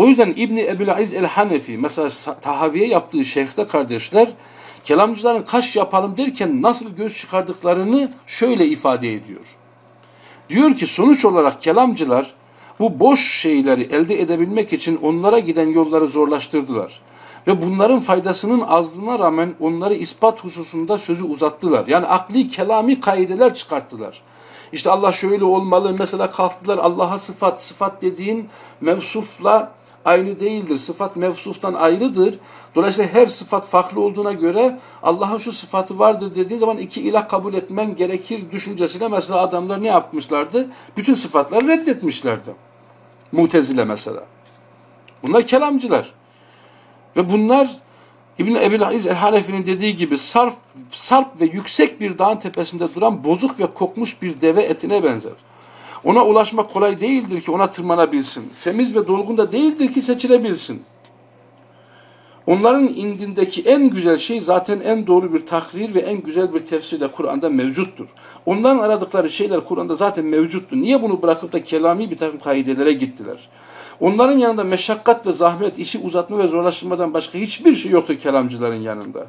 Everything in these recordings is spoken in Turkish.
O yüzden İbni Ebu'l-İz el-Hanefi mesela Tahaviye yaptığı şeyhte kardeşler kelamcıların kaş yapalım derken nasıl göz çıkardıklarını şöyle ifade ediyor. Diyor ki sonuç olarak kelamcılar bu boş şeyleri elde edebilmek için onlara giden yolları zorlaştırdılar. Ve bunların faydasının azlığına rağmen onları ispat hususunda sözü uzattılar. Yani akli kelami kaideler çıkarttılar. İşte Allah şöyle olmalı. Mesela kalktılar Allah'a sıfat. Sıfat dediğin mevsufla aynı değildir. Sıfat mevsuftan ayrıdır. Dolayısıyla her sıfat farklı olduğuna göre Allah'ın şu sıfatı vardır dediğin zaman iki ilah kabul etmen gerekir düşüncesiyle mesela adamlar ne yapmışlardı? Bütün sıfatları reddetmişlerdi. Mutezile mesela. Bunlar kelamcılar. Ve bunlar İbn Ebil İz el-Hanefi'nin dediği gibi sarp, sarp ve yüksek bir dağın tepesinde duran bozuk ve kokmuş bir deve etine benzer. Ona ulaşmak kolay değildir ki ona tırmanabilsin. Semiz ve dolgun da değildir ki seçilebilsin. Onların indindeki en güzel şey zaten en doğru bir takrir ve en güzel bir tefsir de Kur'an'da mevcuttur. Onların aradıkları şeyler Kur'an'da zaten mevcuttu. Niye bunu bırakıp da kelami bir takım kaidelere gittiler? Onların yanında meşakkat ve zahmet, işi uzatma ve zorlaştırmadan başka hiçbir şey yoktur kelamcıların yanında.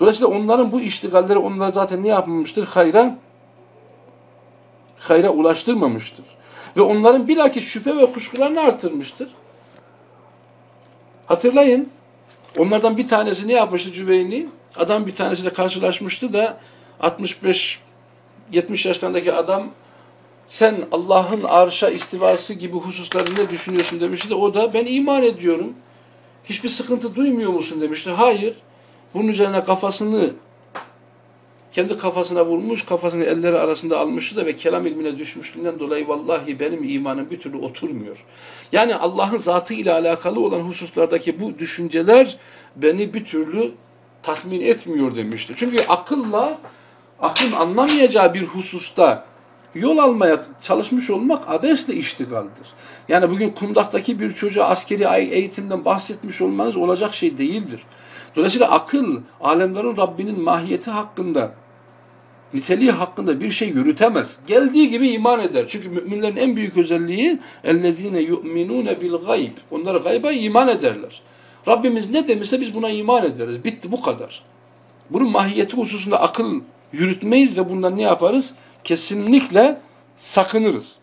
Dolayısıyla onların bu iştigalleri onlar zaten ne yapmamıştır? Hayra, hayra ulaştırmamıştır. Ve onların bilakis şüphe ve kuşkularını artırmıştır. Hatırlayın, onlardan bir tanesi ne yapmıştı Cüveyni? Adam bir tanesiyle karşılaşmıştı da 65-70 yaşlarındaki adam sen Allah'ın arşa istivası gibi hususları ne düşünüyorsun demişti de o da ben iman ediyorum. Hiçbir sıkıntı duymuyor musun demişti. Hayır. Bunun üzerine kafasını kendi kafasına vurmuş, kafasını elleri arasında almıştı da ve kelam ilmine düşmüşlüğünden dolayı vallahi benim imanım bir türlü oturmuyor. Yani Allah'ın zatı ile alakalı olan hususlardaki bu düşünceler beni bir türlü tatmin etmiyor demişti. Çünkü akılla, aklın anlamayacağı bir hususta yol almaya çalışmış olmak abesle iştigaldir. Yani bugün kundaktaki bir çocuğa askeri eğitimden bahsetmiş olmanız olacak şey değildir. Dolayısıyla akıl, alemlerin Rabbinin mahiyeti hakkında, niteliği hakkında bir şey yürütemez. Geldiği gibi iman eder. Çünkü müminlerin en büyük özelliği اَلَّذ۪ينَ يُؤْمِنُونَ بِالْغَيْبِ Onlar gayba iman ederler. Rabbimiz ne demişse biz buna iman ederiz. Bitti bu kadar. Bunun mahiyeti hususunda akıl yürütmeyiz ve bundan ne yaparız? kesinlikle sakınırız.